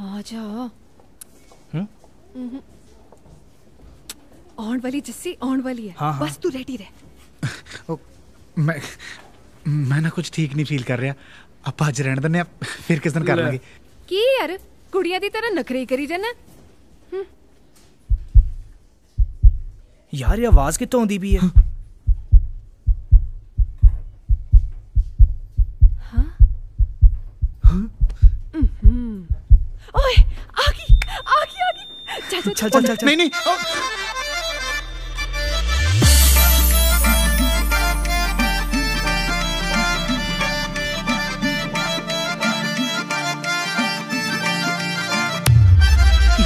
ਆ ਜਾ ਹੂੰ? ਹੂੰ ਆਉਣ ਵਾਲੀ ਜੱਸੀ ਆਉਣ ਵਾਲੀ ਹੈ ਹਾਂ, ਹਾਂ। ਬਸ ਤੂੰ ਰੈਡੀ ਰਹਿ ਮੈਂ ਮੈਂ ਨਾ ਕੁਝ ਠੀਕ ਨਹੀਂ ਫੀਲ ਕਰ ਰਿਹਾ ਆਪਾਂ ਅੱਜ ਰਹਿਣ ਦਿੰਦੇ ਆ ਫਿਰ ਕਿਸ ਦਿਨ ਕਰ ਲੈ। ਲਾਂਗੇ ਕੀ ਯਾਰ ਕੁੜੀਆਂ ਦੀ ਤਰ੍ਹਾਂ ਨਖਰੇ ਕਰੀ ਜਾਣਾ ਯਾਰ ਇਹ ਆਵਾਜ਼ ਕਿੱਥੋਂ ਆਉਂਦੀ ਵੀ ਹੈ ਓਏ ਆ ਗਈ ਆ ਗਈ ਆ ਗਈ ਚੱਲ ਚੱਲ ਚੱਲ ਚੱਲ ਚੱਲ ਚੱਲ ਨਹੀਂ ਨਹੀਂ ਉਹ-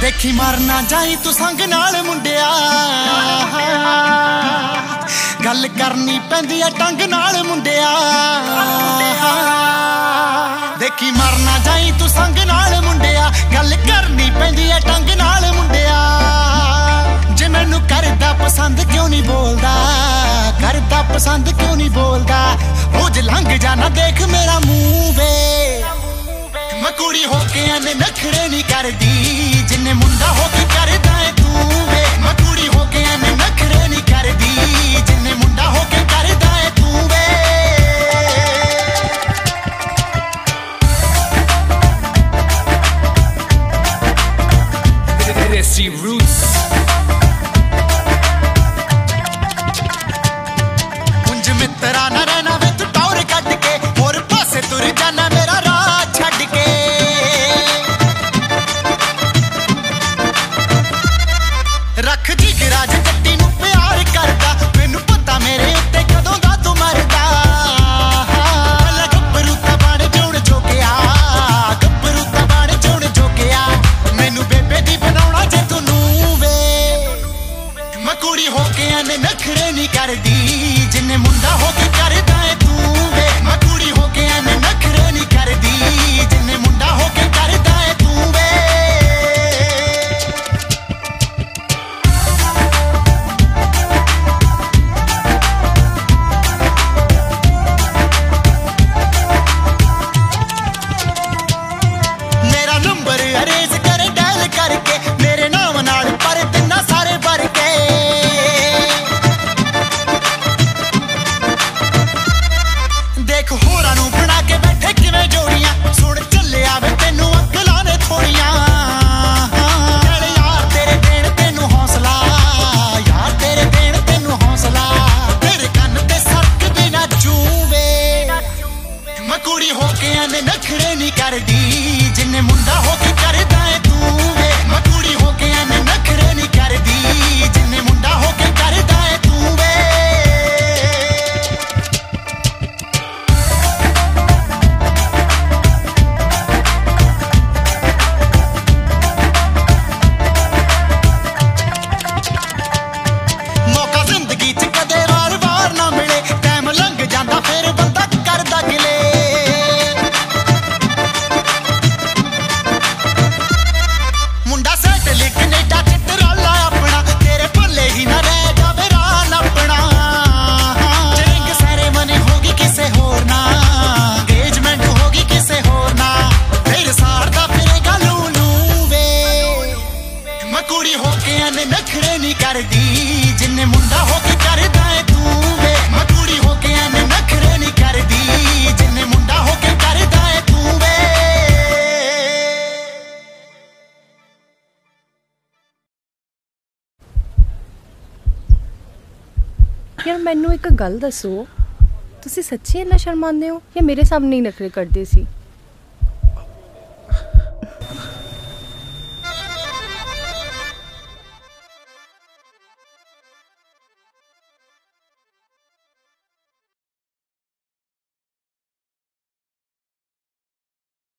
ਦੇਖੀ ਮਰ ਨਾ ਜਾਈ ਤੂੰ ਸੰਗ ਨਾਲ ਮੁੰਡਿਆ ਗੱਲ ਕਰਨੀ ਪੈਂਦੀ ਐ ਟੰਗ ਨਾਲ ਮੁੰਡਿਆ ਦੇਖੀ ਮਰ ਨਾ ਜਾਈ ਤੂੰ ਸੰਗ ਨਾਲ ਮੁੰਡਿਆ ਗੱਲ ਕਰਨੀ ਪੈਂਦੀ ਐ ਟੰਗ ਨਾਲ ਮੁੰਡਿਆ। ਜੇ ਮੈਨੂੰ ਕਰਦਾ ਪਸੰਦ ਕਿਉਂ ਨਹੀਂ ਬੋਲਦਾ? ਕਰਦਾ ਪਸੰਦ ਕਿਉਂ ਨਹੀਂ ਬੋਲਦਾ? ਰੋਜ਼ ਲੰਘ ਜਾਣਾ ਦੇਖ ਮੇਰਾ ਮੂੰਹ ਵੇ। ਮੈਂ ਕੁੜੀ ਹੋ ਕੇ ਐਨੇ ਨਖਰੇ ਨਹੀਂ ਕਰਦੀ। ਜਿੰਨੇ ਮੁੰਡਾ ਹੋ ਕੇ ਕਰਦਾ ਏ ਤੂੰ ਮਿੱਤਰਾ ਨਾ ਕੁੜੀ ਹੋ ਕੇ ਐਨੇ ਨਖਰੇ ਨਹੀਂ ਕਰਦੀ ਜਿੰਨੇ ਮੁੰਡਾ ਹੋ ਕੇ ਕਰਦਾ ਏ ਤੂੰ ਵੇ ਮੈਂ ਕੁੜੀ ਹੋ ਕੇ ਐਨੇ ਨਖਰੇ ਨਹੀਂ ਕਰਦੀ ਜਿੰਨੇ ਮੁੰਡਾ ਹੋ ਕੇ ਕਰਦਾ ਏ ਤੂੰ ਵੇ ਮੇਰਾ ਨੰਬਰ ਅਰੇਂਜ ਕਰ ਡਾਇਲ ਕਰਕੇ ਕੁੜੀ ਹੋ ਕੇ ਐਨੇ ਨਖਰੇ ਨਹੀਂ ਕਰਦੀ ਜਿੰਨੇ ਮੁੰਡਾ ਹੋ ਕੇ ਕਰਦਾ ਏ ਤੂੰ। ਕੁੜੀ ਨਖਰੇ ਨਹੀਂ ਕਰਦੀ। ਜਿੰਨੇ ਮੁੰਡਾ ਹੋ ਕੇ ਕਰਦਾ ਏ ਤੂੰ ਵੇ ਮੈਂ ਹੋ ਕੇ ਐਨੇ ਨਖਰੇ ਨਹੀਂ ਕਰਦੀ। ਜਿੰਨੇ ਮੁੰਡਾ ਹੋ ਕੇ ਕਰਦਾ ਏ ਤੂੰ ਵੇ। ਯਾਰ ਮੈਨੂੰ ਇੱਕ ਗੱਲ ਦੱਸੋ। ਤੁਸੀਂ ਸੱਚੀ ਇੰਨਾ ਸ਼ਰਮਾਉਂਦੇ ਹੋ ਜਾਂ ਮੇਰੇ ਸਾਹਮਣੇ ਹੀ ਨਖਰੇ ਕਰਦੇ ਸੀ?